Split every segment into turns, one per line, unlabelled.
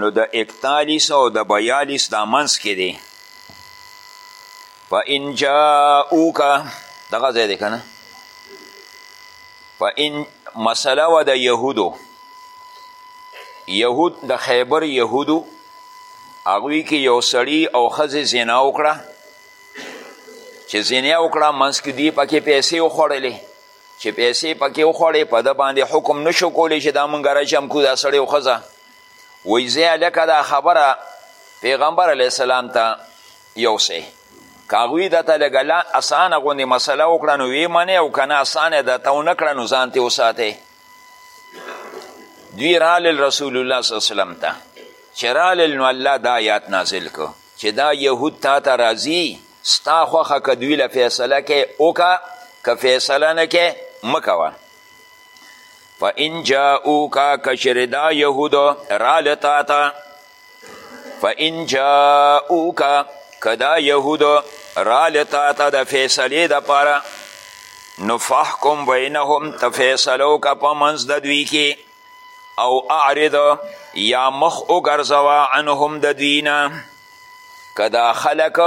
نو د اکتالیس او د بیالیس دا منځ کې دی فان جاءوکه دغه ځای دی که نه فان مسله وه د یهودو یهود د خیبر یهودو هغوی کې یو سړی او ښځې زنا وکړه چې زنا وکړه منځ کې دوی پکې پیسې وخوړلې چې پیسې پکې وخوړې په ده باندې حکم نشو کولی چې دا مونږ رجم کو دا سړی او ښځه وایي زه هلکه دا خبره پیغمبر علیه السلام ته یوسئ که هغوی درته لږه اسانه غوندې مسله وکړه نو ویې منې او که نه اسانه درته ونه کړه نو ځان ترې وساتئ دوی رالل رسول الله صلی وسلم ته چې رالل نو الله دا یاد نازل کو چې دا یهود تا ته راځي ستا خوښه که دوی له فیصله کې وکه که فیصله نه کې مه کوه فان جاءوکا کشر دا یهود رال تا تا فان جاءوکا کدا یهود رال تا تا د فیصله د پاره نو فحکم بینهم تفیصلو کا پمنز د دوی کې او اعرض یا مخ وګرځوه عنهم د دوی نه که دا خلک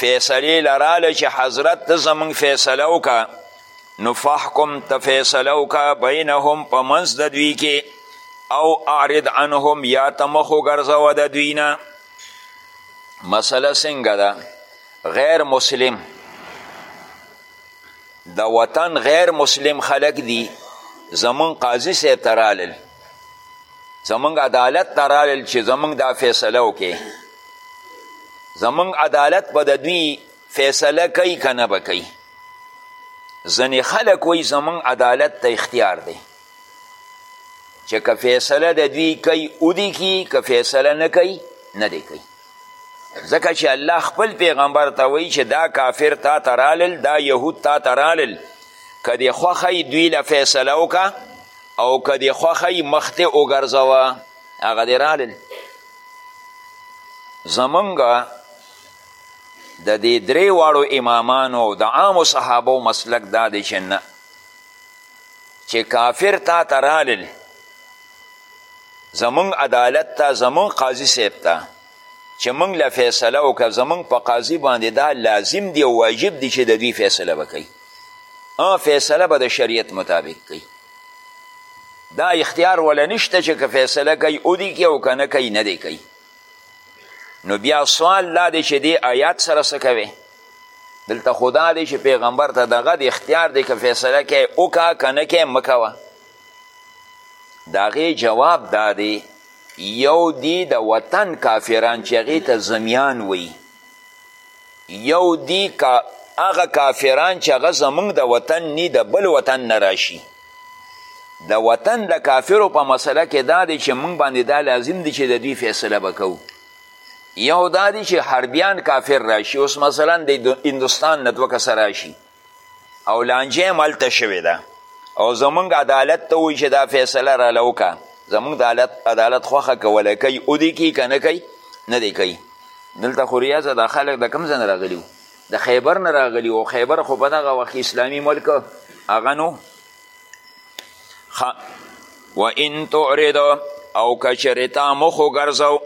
فیصلې لراله چې حضرت ته زمونږ فیصله وکړه نو فحکم ته فیصله وکړه بینهم په منځ د دوی کې او اعرض عنهم یا ته مخ وګرځوه د دوی نه مسله څنګه ده غیر مسلم د وطن غیر مسلم خلک دي زمون قاضي صاحب ته رالل زمونږ عدالت ته رالل چې زمونږ دا فیصله وکړي زمونږ عدالت به د دوی فیصله کوي که نه به کوي ځینې خلک وایي زمونږ عدالت ته اختیار دی چې که فیصله د دوی کوي ودی کی که فیصله نه کوي نه دی کوي ځکه چې الله خپل پیغمبر ته وایي چې دا کافر تا ته رالل دا یهود تا ته رالل که دې خوښی دوی له فیصله وکړه او که دې خوښی مخته وګرځوه هغه دې رالل زمونږ د دې درې واړو امامانو او د عامو صحابو مسلک دا دی چې نه چې کافر تا ته رالل زمونږ عدالت ته زمونږ قاضي صاحب ته چې مونږ له فیصله وکړه زمونږ په قاضي باندې دا لازم دی او واجب دی چې د دوی فیصله به کوي ا فیصله به د شریعت مطابق کوي دا اختیار ولا نشته چې که فیصله کوي او دی کوي او که نه کوي نه دی کوي نو بیا سوال دا دی چې دی آیات سره څه کوي دلته خدا دی چې پیغمبر ته دغه د اختیار دی که فیصله کوي وکړه که نه کوي مه کوه د هغې جواب دا دی یو دی د وطن کافران چې هغې ته زمیان وی یو دی کا هغه کافران چې هغه زمونږ د وطن نی د بل وطن نه راشي د وطن د کافرو په مسله کې دا دی چې موږ باندې دا لازم دی چې د دوی فیصله به کوو یو دا دی چې حربیان کافر راشي اوس مثلا د هندوستان نه دوه کسه راشي او لانجه هم هلته شوې ده او زمونږ عدالت ته وایي چې دا فیصله راله وکړه زمونږ د عدالت, عدالت خوښه کوله کوي او دې کوي که نه کوي نه دی کوي دلته خو ریاضه دا خلک د کوم ځای نه راغلي د خیبر نه راغلي او خیبر خو په دغه وخت اسلامي ملک هغه نو خ و ان تعرض او کچری تا مخ وګرځو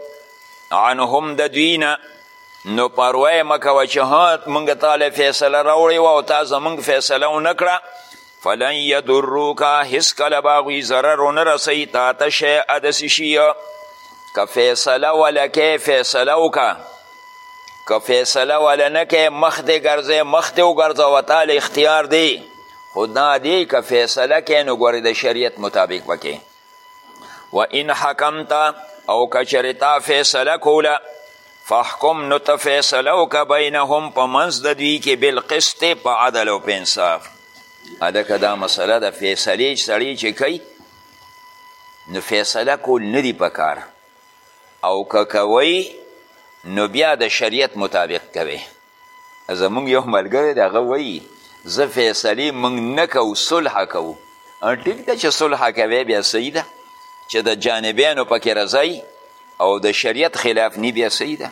عنهم د دوی نه نو پروا یې مه کوه چې ها موږ تاله فیصله راوړې وه او تا زموږ فیصله ونه کړه فلن یدروکه هېڅکله به هغوی ضرر ونه رسوي تا ته شیئه داسې شي که فیصله وله کې فیصله وکړه که فیصله وله نه کې مخ دې ګرځې مخ دې وګرځوه تاله اختیار دی خو دا دی که فیصله کې نو ګورې د شریعت مطابق وکې و ان حکمت او که چېرې تا فیصله کوله فحکم نو ته فیصله وکړه بینهم په منځ د دوی کې بالقسط په عدل او په انصاف هلکه دا مسله د فیصلې سړی چې کوي نو فیصله کول نه دي پکار او که کوئ نو بیا د شریعت مطابق کوئ زمونږ یو ملګری دی هغه وایي زه فیصلې مونږ نه کوو صلح کوو ټیک ده چې صلح کوی بیا صحیح ده چې د جانبینو پکې رضای او د شریعت خلاف نی بیا صحیح ده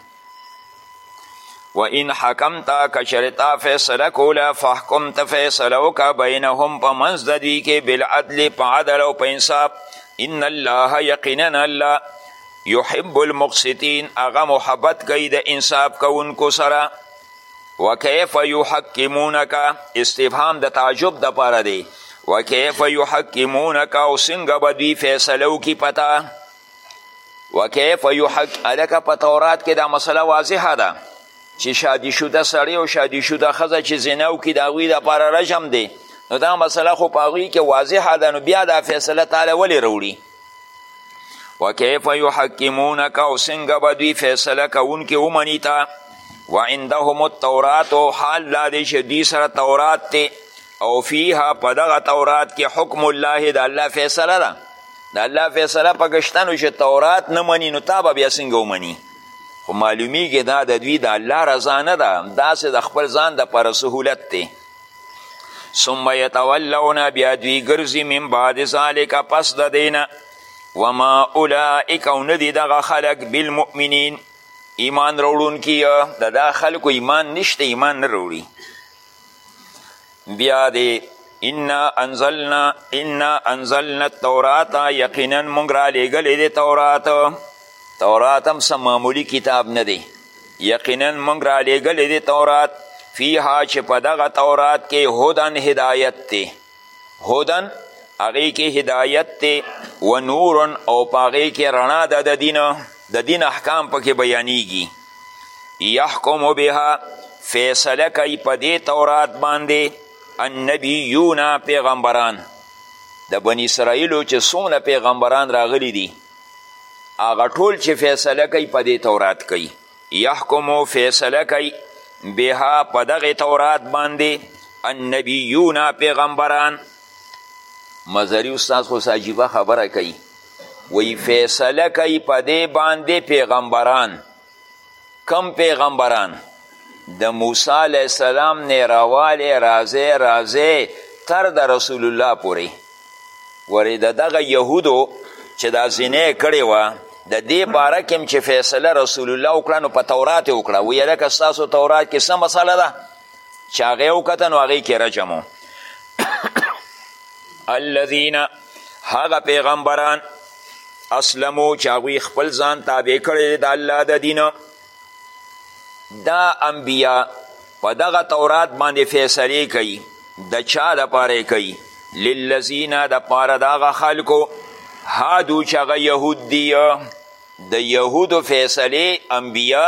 و ان حکمتا کشرتا فیصله کوله فحکم ته فیصله وکړه بینهم په منځ د دوی کې بالعدل په عدل او په انصاف ان الله یقینا الله یحب المقسطین هغه محبت کوي د انصاف کوونکو سره وکیف یحکمونک استفهام د تعجب د پاره دی وکیف یحکمونک او څنګه به دوی فیصله وکړي پتا وکیف یحک هلکه په تورات کې دا مسله واضحه ده چې شادي شده سړی او شادي شده ښځه چې زنا وکړي د هغوی دپاره رژم دی نو دا مسله خو په هغوی کې واضحه ده نو بیا دا فیصله تاله ولې راوړي وکیف یحکمونک او څنګه به دوی فیصله کوونکي ومني تا وعندهم التورات او حال دا دی چې دوی سره تورات دی او فیها په دغه تورات کې حکم الله د الله فیصله ده د الله فیصله پکې شته نو چې تورات نه مني نو تا به بیا څنګه ومني خو معلومیږي دا د دوی د الله رضا نه ده داسې د خپل ځان دپاره سهولت دی ثم یتولون بیا دوی ګرځي من بعد ذالک پس د دینه وما اولئک او نه دي دغه خلک بالمؤمنین ایمان راوړونکي د دا خلکو ایمان نشته ایمان نه راوړي بیا دی انا انزلنا انا انزلنا التورات یقینا مونږ را لیږلی دی تورات تورات هم څه معمولي کتاب نه دی یقینا موږ را لیږلی دی تورات فیها چې په دغه تورات کې هدن هدایت دی هدن هغې کې هدایت دی و نورن او په هغې کې رڼا ده د دین د دین احکام پکې بیانیږي یحکم بها فیصله کوي په دې تورات باندې النبیون پیغمبران د بنی اسرائیلو چې څومره پیغمبران راغلی دي هغه ټول چې فیصله کوي په دې تورات کوي یحکمو فیصله کوي بها په دغې تورات باندې النبیون پیغمبران مزری استاد خو عجیبه خبره کوي وی فیصله کوي په دې باندې پیغمبران کم پیغمبران د موسی علیه السلام نه راوالی راځی راځی تر د رسول الله پورې ورې د دغه یهودو چې دا زینه کړې وه د دې باره کې هم چې فیصله رسول الله وکړه نو په تورات یې وکړه ویې لکه ستاسو تورات کې څه مسله ده چې هغه یې وکته نو هغې کې رجم و الذین هغه پیغمبران اسلمو چې هغوی خپل ځان تابع کړی د الله د دین دا انبیا په دغه تورات باندې فیصلې کوي د چا دپاره کوي للذین دپاره د هغه خلکو هادو چې هغه یهود دي د یهودو فیصلې انبیا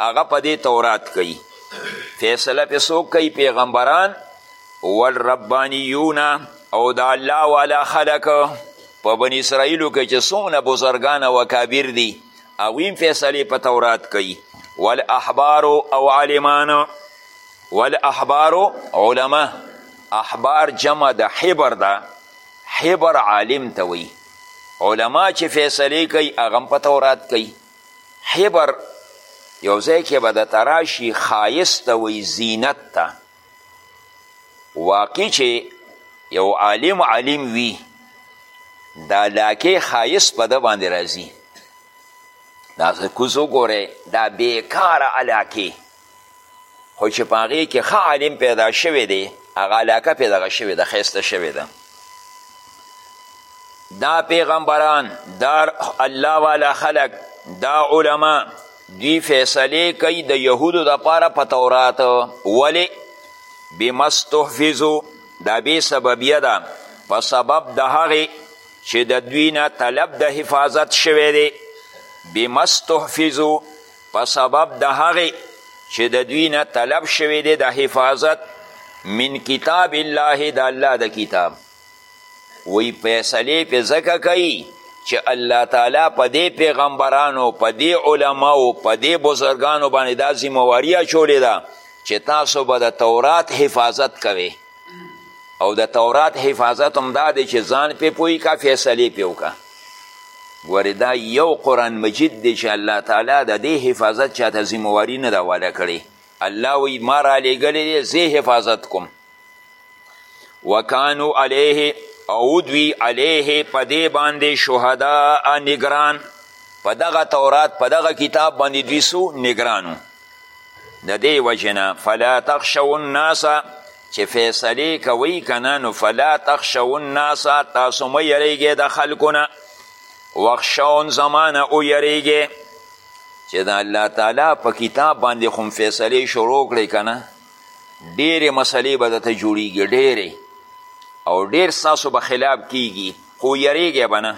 هغه په دې تورات کوي فیصله پې څوک کوي پیغمبران والربانیون او د الله والا خلک په بني اسرائیلو کې چې څومره بزرګان او اکابر دي هغوی هم فیصلې په تورات کوي والاحبار او عالمان والاحبار علما احبار جمع د حبر ده حبر عالم ته وایي علما چې فیصلې کوي هغه هم په تورات کوي حبر یو ځای کې به د تراشي ښایست ته وایي زینت ته واقعي چې یو عالم عالم وي دا لاکې ښایست په ده باندې راځي دا کوز وګورئ دا بېکاره علاقې خو چې په هغې کې ښه عالم پیدا شوی دی هغه علاقه پې دغه شوې ده ښایسته شوې ده دا پیغمبران دا الله والا خلق دا علما دوی فیصلې کوي د یهودو دپاره په تورات ولې بما استحفظو دا بې سببیه ده په سبب د هغې چې د دوی نه طلب د حفاظت شوی دی بما استحفظو په سبب د هغې چې د دوی نه طلب شوی دی د حفاظت من کتاب الله د الله د کتاب وی فیصلې پې ځکه کوي چې الله تعالی په دې پیغمبرانو په دې علماو په دې بزرګانو باندې دا ذمواري اچولې ده چې تاسو به د تورات حفاظت کوئ او د تورات حفاظت هم دا دی چې ځان پې پوی کا فیصلې پې وکړه ګورې دا یو قرآن مجید دی چې الله تعالی د دې حفاظت چاته ذمواري نه ده واله کړې الله وی ما رالیږلی دی زه حفاظت کوم وکانو علیه او دوی علیه په دې باندې شهدا نګران په دغه تورات په دغه کتاب باندې دوی سو نګرانو د دې وجې نه فلا تخشو الناس چې فیصلې کوئ که نه نو فلا تخشو الناس تاسو مه یریږئ د خلکو نه واخشون زما نه ویریږئ چې د الله تعالی په کتاب باندې خو فیصلې شروع کړئ که نه ډېرې مسلې به درته جوړیږي ډېرې او ډېر ستاسو به خلاف کیږي خو یریږئ به نه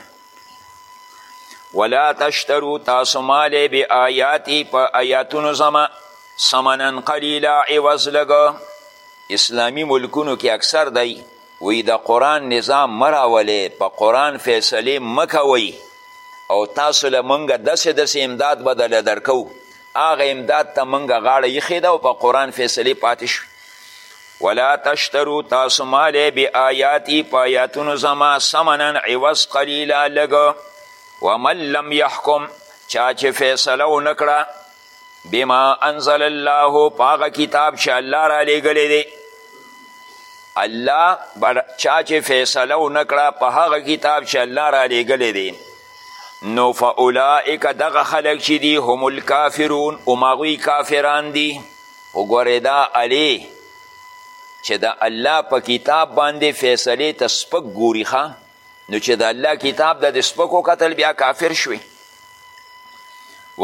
ولا تشترو تاسو مالی بی آیاتی په آیاتونو زما سمنن قلیلا عوض لګ اسلامی ملکونو کې اکثر دی وی د قرآن نظام مراولی په قرآن فیصله مکوی او تاسو له مونږه داسې داسې امداد به دله درکو هغه امداد ته مونږ غاړه ایښې ده او په قرآن فیصلې پاتې شوې ولا تشترو تاسو مالی بی آیاتی پا آیاتونو زما سمنن عوض قلیلا لگ ومن لم یحکم چا چه فیصله و نکړه بما انزل الله پاغه کتاب چه الله را لګلی دی الله بر چا چه فیصله و نکړه په هغه کتاب چه الله را لګلی دی نو فاولائک دغه خلق چی دی هم الکافرون او ماغوی کافران دی وګورئ دا علي چې د الله په کتاب باندې فیصلې ته سپک ګوري ښه نو چې د الله کتاب د دې سپکو قتل بیا کافر شوي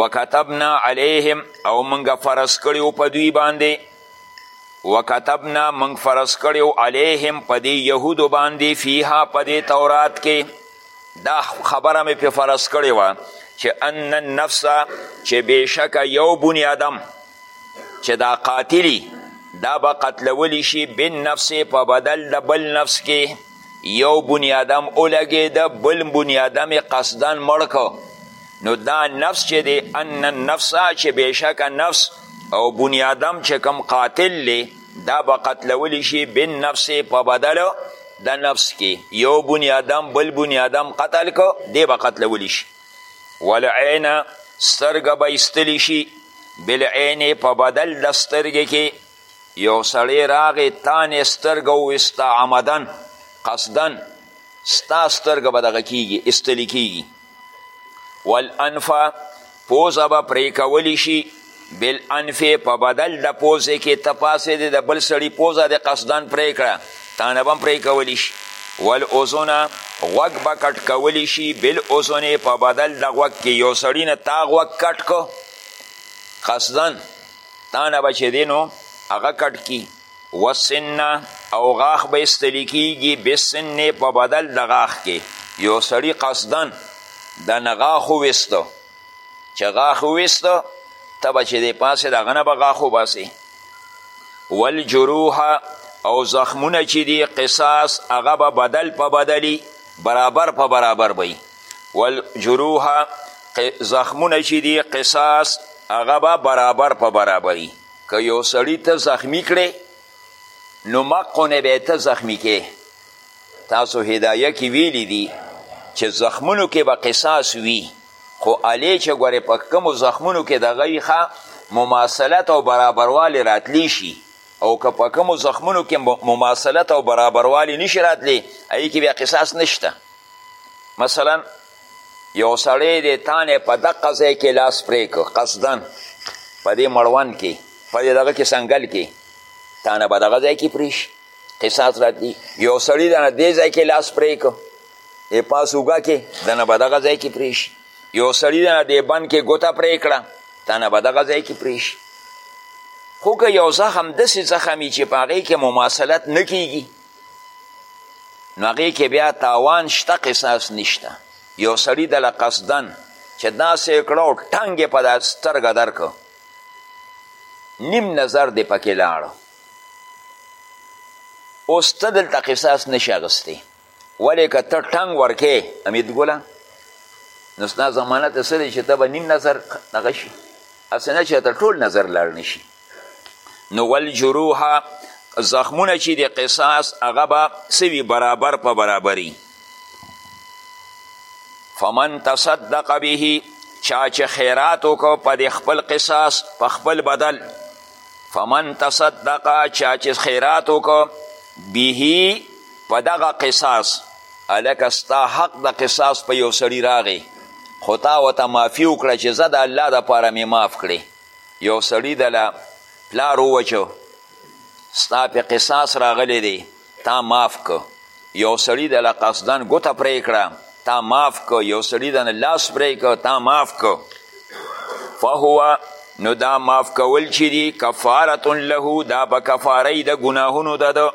وکتبنا علیهم او منګه فرض کړي په دوی باندې وکتبنا منګ فرض کړي علیهم په دې یهودو باندې فیها په دې تورات کې دا خبره مې په فرض کړې وه چې ان النفس چې بېشکه یو بني آدم چې دا قاتلی دا به قتلولی شي بن نفس په بدل د بل نفس کې یو بنیادم ولګېده بل بنیادم یې قصدا مړ کو نو دا نفس چې دی ان النفس چې بېشکه نفس او بنیادم چې کم قاتل دی دا به قتلولی شي بن نفس په بدل د نفس کې یو بنیادم بل بنیادم قتل کو دی به قتلولی شي والعین سترګه به ایستلی شي بالعین په بدل د سترګې کې یو سړی راغی تانې سترګه وویسته عمدن قصدن ستا سترګه به دغه کیږي ایستلی کیږي والانفه پوزه به پرې کولی شي بل انفی په بدل د پوزې کې ته پاسې د د بل سړي پوزه د قصدان پرې کړه تانه به هم پرې کولی شي والاذونه غوږ به کټ کولی شي بالاذنې په بدل د غوږ کې یو سړي نه تا غوږ کټ کو قصدن تانه به چې دی نو هغه کټ کی وسنه او غاښ به ایستلی کیږي بسنې په بدل د غاښ کې یو سړي قصدن د نغاښو ویستو چې غاښ وویسته ته به چې دی پاسې د هغه نه به غاښ وباسې والجروح او زخمونه چې دي قصاص هغه به بدل په بدلی برابر په برابر به والجروح زخمونه چې دي قصاص هغه به برابر په برابري که یو سړی ته زخمی کړې نو مقونه به ته زخمی کې تاسو هدایه کې ویلی دي چې زخمونو کې به قصاص وي خو الې چې ګورې په کومو زخمونو کې دغه وي مماثلت او برابروالی راتلی شي او که په کومو زخمونو کې مماثلت او برابروالی نشي راتلی هغې کې بیا قصاص نشته مثلا یو سړی دی تانې په دقه ځای کې لاس پرې کړ قصدن په دې مړوند کې په دې دغه کې سنګل کې تانه به دغه ځای کې پرې شي قصاص راتلی یو سړي دنه دې ځای کې لاس پرې کړ دې پاس اوږه کې دنه به دغه ځای کې پرې شي یو سړي دنه دې بند کې ګوته پرې کړه دنه به دغه ځای کې پرې شي خو که یو زخم داسې زخم وي چې په هغې کې مماثلت نه کیږي نو هغې کې بیا تاوان شته قصاص نشته یو سړي دله قصدن چې داسې یې کړه او ټنګ یې په دا سترګه درکړو نیم نظر دې پکې لاړو اوس ته دلته قصاص نشي اخیستی ولې که ته ټنګ ورکې امیدګله نو ستا زمانه ته څه دی چې ته به نیم نظر دغه شي هسې نه چې ته ټول نظر لاړ نه شي نو والجروح زخمونه چې د قصاص هغه به سوي برابر په برابري فمن تصدق به چا چې خیرات وکړو په د خپل قصاص په خپل بدل فمن تصدق چا چې خیرات وکړو به په دغه قصاص هلکه ستا حق د قصاص په یو سړي راغی خو تا ورته معافي وکړه چې زه د الله دپاره مې معاف کړې یو سړي دله پلار ووچو ستا پې قصاص راغلی دی تا معاف که یو سړي دله قصدن ګوته پرې کړه تا معاف که یو سړي دنه لاس پرې که تا معاف که فهو نو دا معاف کول چې دي کفارتون له دا به کفارۍ د ګناهونو د ده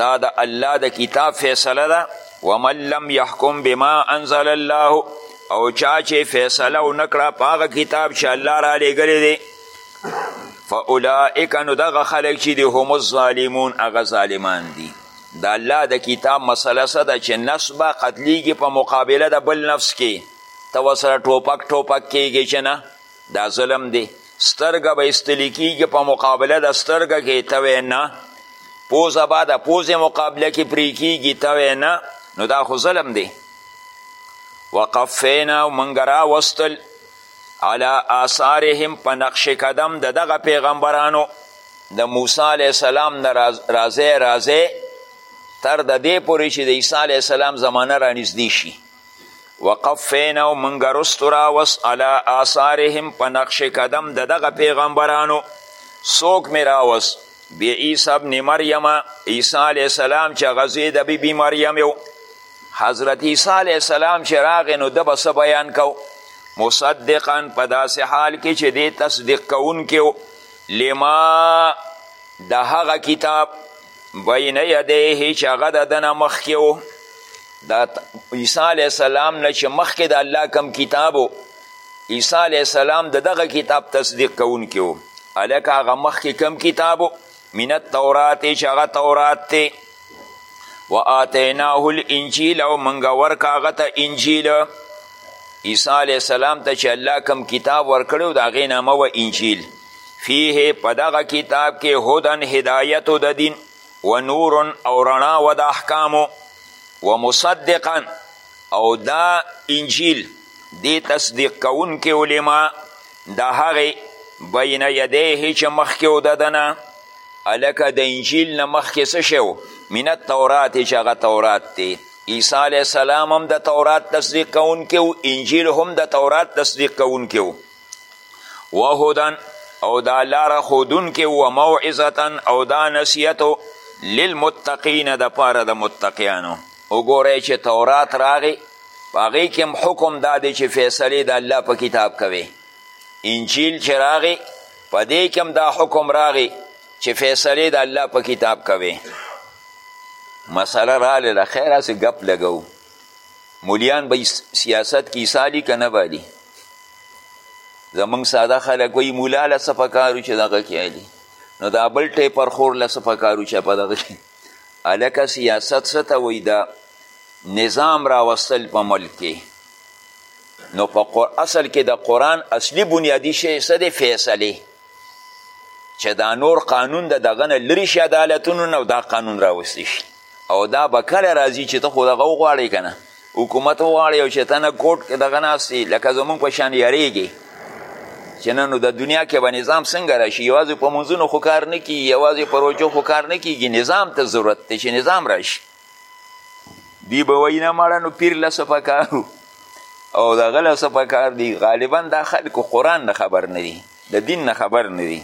دا د الله د کتاب فیصله ده ومن لم یحکم بما انزل الله او چا چې فیصله و نکړه په هغه کتاب چې الله را لیږلی دی فاولئک نو دغه خلک چې دي هم الظالمون هغه ظالمان دي د الله د کتاب مسله څه ده چې نفس به قتلیږي په مقابله د بل نفس کې ته ورسره ټوپک ټوپک کیږي چې نه دا ظلم دی سترګه به استلی کیږي په مقابله د سترګه کې ته نه پوزه به د پوزې مقابله کې پرې کیږي ته نه نو دا خو ظلم دی وقفینا او موږ راوستل علی آثارهم په نقش قدم د دغه پیغمبرانو د موسی علیه السلام نه راځی راځی تر د دې پورې چې د عیسی علیه السلام زمانه رانږدې شي وقفینا او مونږ رستو راوس علی آثارهم په نقش قدم د دغه پیغمبرانو څوک مې راوس بی عیسی ابن مریم عیسی علیه السلام چې هغه زوی د بیبي مریم یو حضرت عیسی علیه السلام چې راغی نو ده به څه بیان کو مصدقا په داسې حال کې چې دی تصدیق کوونکی لما د هغه کتاب بین یدیه چې هغه د ده نه مخکې و د عیسی علیه السلام نه چې مخکې د الله کم کتاب و عیسی علیه السلام د دغه کتاب تصدیق کوونکی و هلکه هغه مخکې کم کتاب و من التورات چې هغه تورات دی و آتیناه الانجیل او منګه ورکه هغه ته انجیل عیسی علیه السلام ته چې الله کم کتاب ورکړی و د هغې نامه وه انجیل فیه په دغه کتاب کې هدن هدایت د دین و نور او رڼا و د احکامو و مصدقا او دا انجیل دی تصدیق کوونکی علما د هغې بین یدیه چې مخکې و د دنه هلکه د انجیل نه مخکې څه شی و من التورات چې هغه تورات دی عیسی علیه السلام هم د تورات تصدیق کوونکی و انجیل هم د تورات تصدیق کوونکی و وهدن او دا لاره ښودونکی و موعظتا او دا نصیحت للمتقین دپاره د متقیانو وګورئ چې تورات راغی په هغې کې هم حکم دا دی چې فیصلې د الله په کتاب کوي انجیل چې راغی په دې کې هم دا حکم راغی چې فیصلې د الله په کتاب کوي مسله راله له خیره سې ګپ لګو مولیان به سیاست کی سالی که نه بالی زمونږ ساده خلک وایي مولا له څه پکارو چې دغه کیالي نو دا بل ټیپرخور له څه پکارو چې په دغه کې هلکه سیاست څه ته وایي دا نظام راوستل په ملک کې نو په اصل کې د قرآن اصلي بنیادي شی څه دی فیصلې چې دا نور قانون د دغه نه لرې شي عدالتونو نه او دا قانون راوستي شي او دا به کله راځي چې ته خو دغه وغواړې که نه حکومت وغواړې او چې ته نه کوټ کې دغه ناست لکه زمونږ په شان یریږې چې نه نو د دنیا کې به نظام څنګه راشي یوازې په منځونو خو کار نه کیږي یوازې په روژو خو کار نه کیږي نظام ته ضرورت دی چې نظام راشي دی به وایي نه مړه نو پیر له څه پکارو او دغه له څه پکار دي غالبا دا خلکو قرآن نه خبر نه دي د دین نه خبر نه دي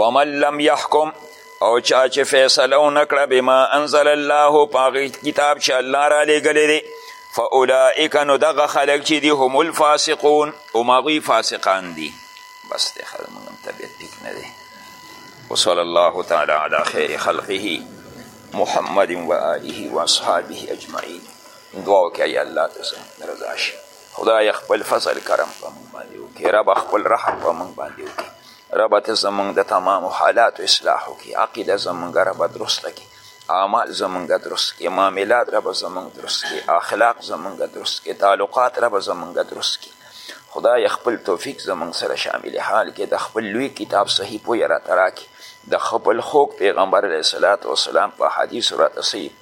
ومن لم یحکم او چا چې فیصله ونه کړه بما انزل الله په هغه کتاب چې الله را لیږلی دی فاولئک نو دغه خلک چې دي هم الفاسقون هم هغوی فاسقان دي بس دی ښه زموږ هم طبیعت ټیک نه دی وصلی الله تعالی علی خیر خلقه محمد و آله و اصحابه اجمعین دعا وکړئ الله ته رضا شي خدای خپل فضل کرم په مونږ باندې وکړي رب خپل رحم په مونږ باندې وکړي رب ته زمونږ د تمامو حالاتو اصلاح وکړي عقیده زمونږ رب درسته کړي اعمال زمونږ درست کړي معاملات رب زمونږ درست کړي اخلاق زمونږ درست کړي تعلقات رب زمونږ درست کړي خدای خپل توفیق زمونږ سره شامل حال کې د خپل لوی کتاب صحیح پوی را تراکي د خپل خوک پیغمبر علیه السلام په حدیث را تصیب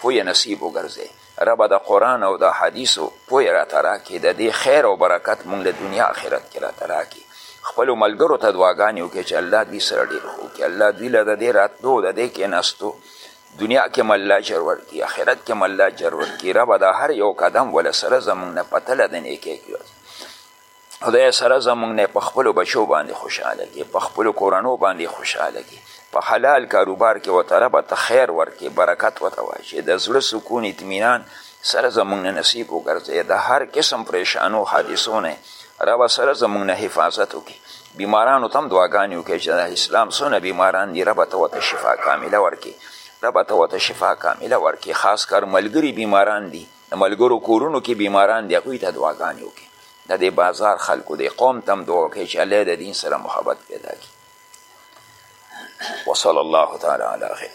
پوی نصیب وګرځي ربه د قران او د حدیثو پوهه راته راکړې د دې خیر او برکت مونږ له دنیا اخرت کې راته راکړې خپلو ملګرو ته دعاګانې وکړي چې الله دوی سره ډېر ښه وکړي الله دوی له د دې راتلو د دې کېناستو دنیا کې هم الله اجر ورکړي اخرت کې هم الله اجر ورکړي ربه دا هر یو قدم وله سره زموږ نه په تله د نیکۍ کړي خدای سره زمونږ نه په خپلو بچو باندې خوشحاله کې په خپلو کورنو باندې خوشحاله کې په حلال کاروبار کې ورته ربه ته خیر ورکې برکت ورته واچې د زړه سکون اطمینان سره زمونږ نه نصیب وګرځې د هر قسم پریشانو حادثو نه ربه سره زمونږ نه حفاظت وکړي بیمارانو ته هم دعاګانې وکړي چې د اسلام څونه بیماران دي ربه ته ورته شفا کامله ورکې ربه ته ورته شفا کامله ورکې خاص کر ملګري بیماران دي د ملګرو کورونو کې بیماران دي هغوی ته دعاګانې وکړي د دې بازار خلکو دې قوم ته هم دعا وکړي چې الله د دین سره محبت پیدا کړي وصلی الله تعالی علی خیر